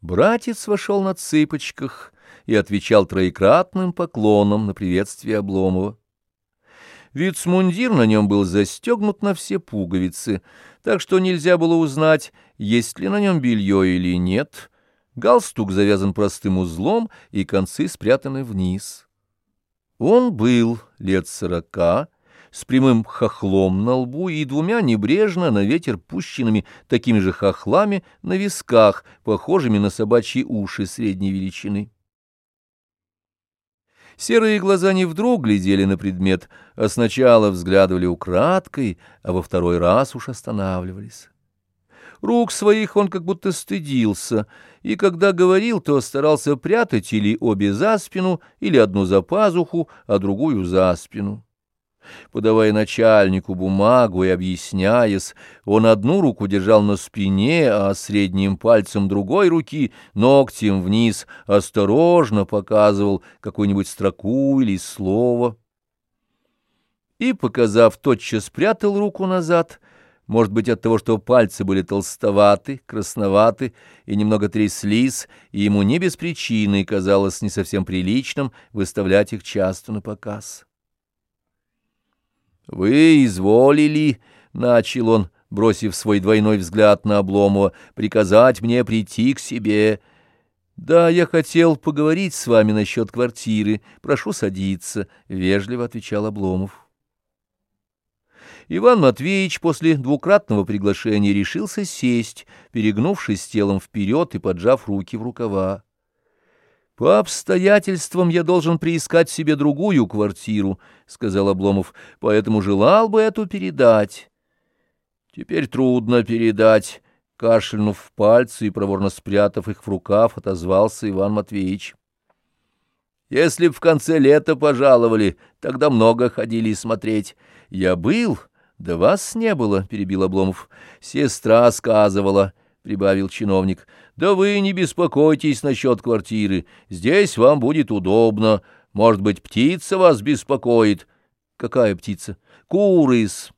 Братец вошел на цыпочках и отвечал троекратным поклоном на приветствие Обломова. Вицмундир на нем был застегнут на все пуговицы, так что нельзя было узнать, есть ли на нем белье или нет. Галстук завязан простым узлом и концы спрятаны вниз. Он был лет сорока, с прямым хохлом на лбу и двумя небрежно на ветер пущенными такими же хохлами на висках, похожими на собачьи уши средней величины. Серые глаза не вдруг глядели на предмет, а сначала взглядывали украдкой, а во второй раз уж останавливались. Рук своих он как будто стыдился, и когда говорил, то старался прятать или обе за спину, или одну за пазуху, а другую за спину. Подавая начальнику бумагу и объясняясь, он одну руку держал на спине, а средним пальцем другой руки, ногтем вниз, осторожно показывал какую-нибудь строку или слово. И, показав, тотчас спрятал руку назад, может быть, от того, что пальцы были толстоваты, красноваты и немного тряслись, и ему не без причины казалось не совсем приличным выставлять их часто на показ. «Вы изволили, — начал он, бросив свой двойной взгляд на Обломова, — приказать мне прийти к себе. Да, я хотел поговорить с вами насчет квартиры. Прошу садиться, — вежливо отвечал Обломов. Иван Матвеевич после двукратного приглашения решился сесть, перегнувшись телом вперед и поджав руки в рукава. «По обстоятельствам я должен приискать себе другую квартиру», — сказал Обломов, — «поэтому желал бы эту передать». «Теперь трудно передать», — кашлянув пальцы и проворно спрятав их в рукав, отозвался Иван Матвеевич. «Если б в конце лета пожаловали, тогда много ходили смотреть. Я был, да вас не было», — перебил Обломов. «Сестра сказывала». — прибавил чиновник. — Да вы не беспокойтесь насчет квартиры. Здесь вам будет удобно. Может быть, птица вас беспокоит. — Какая птица? — Курыс.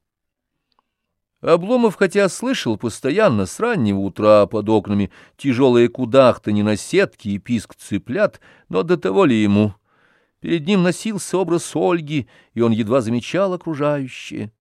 Обломов, хотя слышал постоянно с раннего утра под окнами тяжелые кудахтани на сетке и писк цыплят, но до того ли ему? Перед ним носился образ Ольги, и он едва замечал окружающее.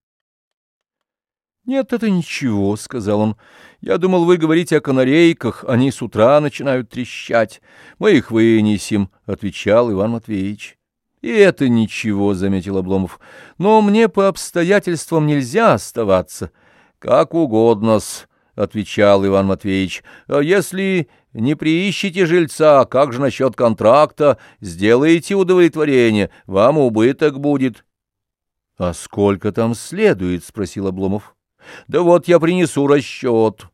«Нет, это ничего», — сказал он. «Я думал, вы говорите о канарейках, они с утра начинают трещать. Мы их вынесем», — отвечал Иван Матвеевич. «И это ничего», — заметил Обломов. «Но мне по обстоятельствам нельзя оставаться». «Как угодно-с», — отвечал Иван Матвеевич. «А если не приищете жильца, как же насчет контракта? Сделаете удовлетворение, вам убыток будет». «А сколько там следует?» — спросил Обломов. Да вот я принесу расчет.